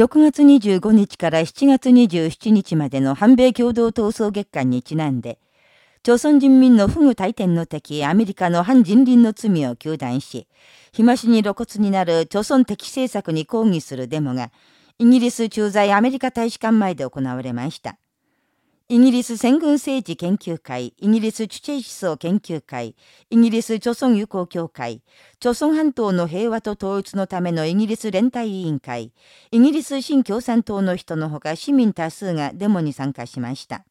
6月25日から7月27日までの反米共同闘争月間にちなんで、朝鮮人民の不具大天の敵アメリカの反人倫の罪を糾弾し、日増しに露骨になる朝鮮敵政策に抗議するデモが、イギリス駐在アメリカ大使館前で行われました。イギリス戦軍政治研究会、イギリスチュチェイ思想研究会、イギリス朝鮮友好協会、朝鮮半島の平和と統一のためのイギリス連帯委員会、イギリス新共産党の人のほか市民多数がデモに参加しました。